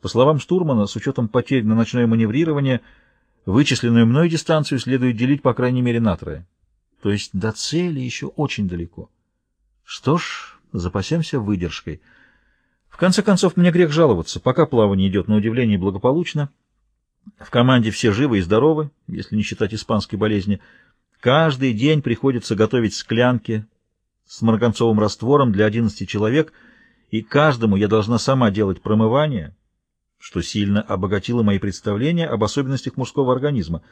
По словам штурмана, с учетом потерь на ночное маневрирование, вычисленную мной дистанцию следует делить по крайней мере на трое. То есть до цели еще очень далеко. Что ж, запасемся выдержкой. В конце концов, мне грех жаловаться. Пока плавание идет на удивление благополучно, в команде все живы и здоровы, если не считать испанской болезни. Каждый день приходится готовить склянки с марганцовым раствором для 11 человек, и каждому я должна сама делать промывание, что сильно обогатило мои представления об особенностях мужского организма.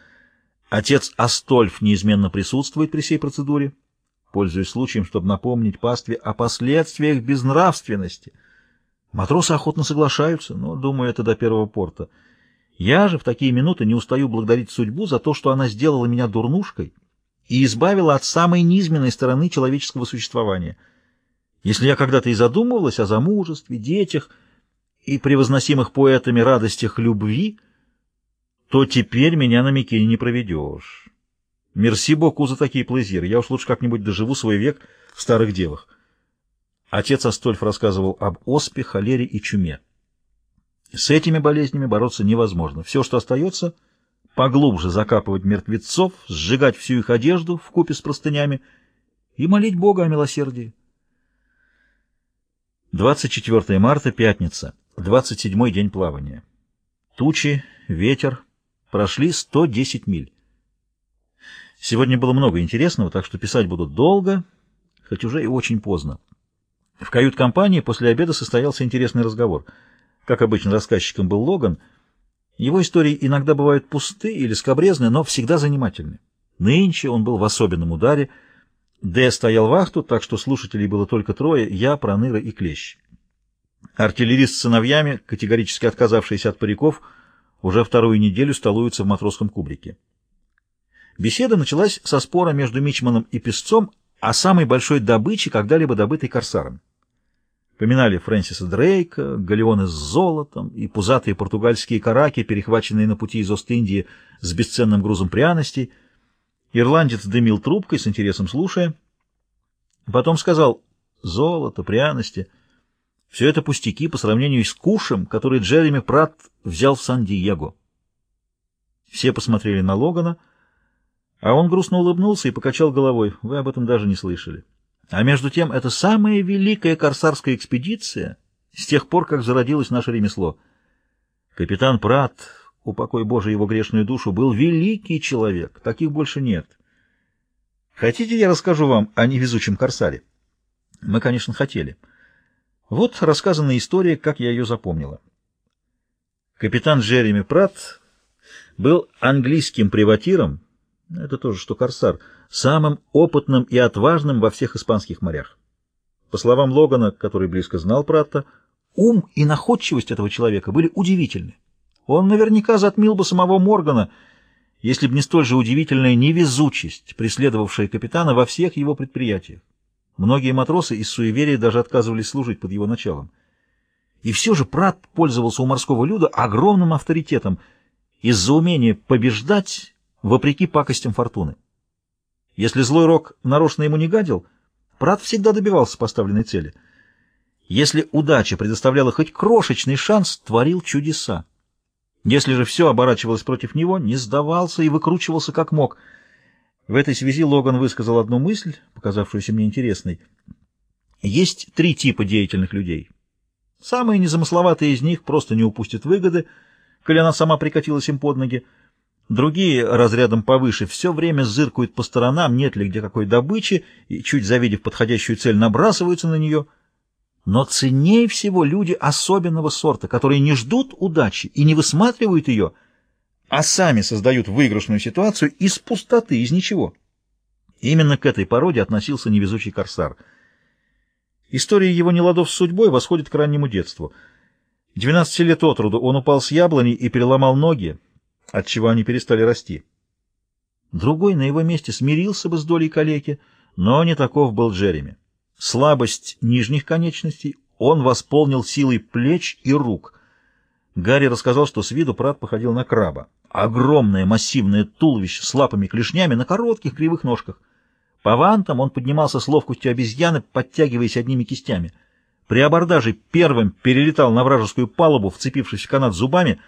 Отец Астольф неизменно присутствует при всей процедуре, пользуясь случаем, чтобы напомнить пастве о последствиях безнравственности. Матросы охотно соглашаются, но, думаю, это до первого порта. Я же в такие минуты не устаю благодарить судьбу за то, что она сделала меня дурнушкой и избавила от самой низменной стороны человеческого существования. Если я когда-то и задумывалась о замужестве, детях и превозносимых поэтами радостях любви, то теперь меня на Микине не проведешь. Мерси Боку за такие плезиры. Я уж лучше как-нибудь доживу свой век в старых девах. Отец Астольф рассказывал об оспе, холере и чуме. С этими болезнями бороться невозможно. Все, что остается, поглубже закапывать мертвецов, сжигать всю их одежду в купе с простынями и молить Бога о милосердии. 24 марта, пятница, 27 день плавания. Тучи, ветер, прошли 110 миль. Сегодня было много интересного, так что писать буду долго, хоть уже и очень поздно. В кают-компании после обеда состоялся интересный разговор — как обычно, рассказчиком был Логан. Его истории иногда бывают пусты или скобрезны, но всегда занимательны. Нынче он был в особенном ударе. Д стоял вахту, так что слушателей было только трое — я, Проныра и Клещ. Артиллерист с сыновьями, категорически отказавшиеся от париков, уже вторую неделю столуются в матросском кубрике. Беседа началась со спора между Мичманом и Песцом о самой большой добыче, когда-либо добытой корсаром. Поминали Фрэнсиса Дрейка, галеоны с золотом и пузатые португальские караки, перехваченные на пути из Ост-Индии с бесценным грузом пряностей. Ирландец дымил трубкой, с интересом слушая. Потом сказал «Золото, пряности». Все это пустяки по сравнению с кушем, который Джереми Пратт взял в Сан-Диего. Все посмотрели на Логана, а он грустно улыбнулся и покачал головой. Вы об этом даже не слышали. А между тем, это самая великая корсарская экспедиция с тех пор, как зародилось наше ремесло. Капитан Прат, упокой Божий его грешную душу, был великий человек, таких больше нет. Хотите, я расскажу вам о невезучем корсаре? Мы, конечно, хотели. Вот рассказанная история, как я ее запомнила. Капитан Джереми Прат был английским приватиром, это тоже что корсар, самым опытным и отважным во всех испанских морях. По словам Логана, который близко знал Пратта, ум и находчивость этого человека были удивительны. Он наверняка затмил бы самого Моргана, если бы не столь же удивительная невезучесть, преследовавшая капитана во всех его предприятиях. Многие матросы из суеверия даже отказывались служить под его началом. И все же Прат пользовался у морского люда огромным авторитетом из-за умения побеждать вопреки пакостям фортуны. Если злой рок нарочно ему не гадил, Прат всегда добивался поставленной цели. Если удача предоставляла хоть крошечный шанс, творил чудеса. Если же все оборачивалось против него, не сдавался и выкручивался как мог. В этой связи Логан высказал одну мысль, показавшуюся мне интересной. Есть три типа деятельных людей. Самые незамысловатые из них просто не упустят выгоды, коли она сама прикатилась им под ноги, Другие, разрядом повыше, все время зыркают по сторонам, нет ли где какой добычи, и, чуть завидев подходящую цель, набрасываются на нее. Но ценнее всего люди особенного сорта, которые не ждут удачи и не высматривают ее, а сами создают выигрышную ситуацию из пустоты, из ничего. Именно к этой породе относился невезучий корсар. История его неладов с судьбой восходит к раннему детству. 12 лет от роду он упал с яблони и переломал ноги, отчего они перестали расти. Другой на его месте смирился бы с долей калеки, но не таков был Джереми. Слабость нижних конечностей он восполнил силой плеч и рук. Гарри рассказал, что с виду Прат походил на краба. Огромное массивное туловище с лапами-клешнями на коротких кривых ножках. По вантам он поднимался с ловкостью обезьяны, подтягиваясь одними кистями. При абордаже первым перелетал на вражескую палубу, вцепившись в канат зубами,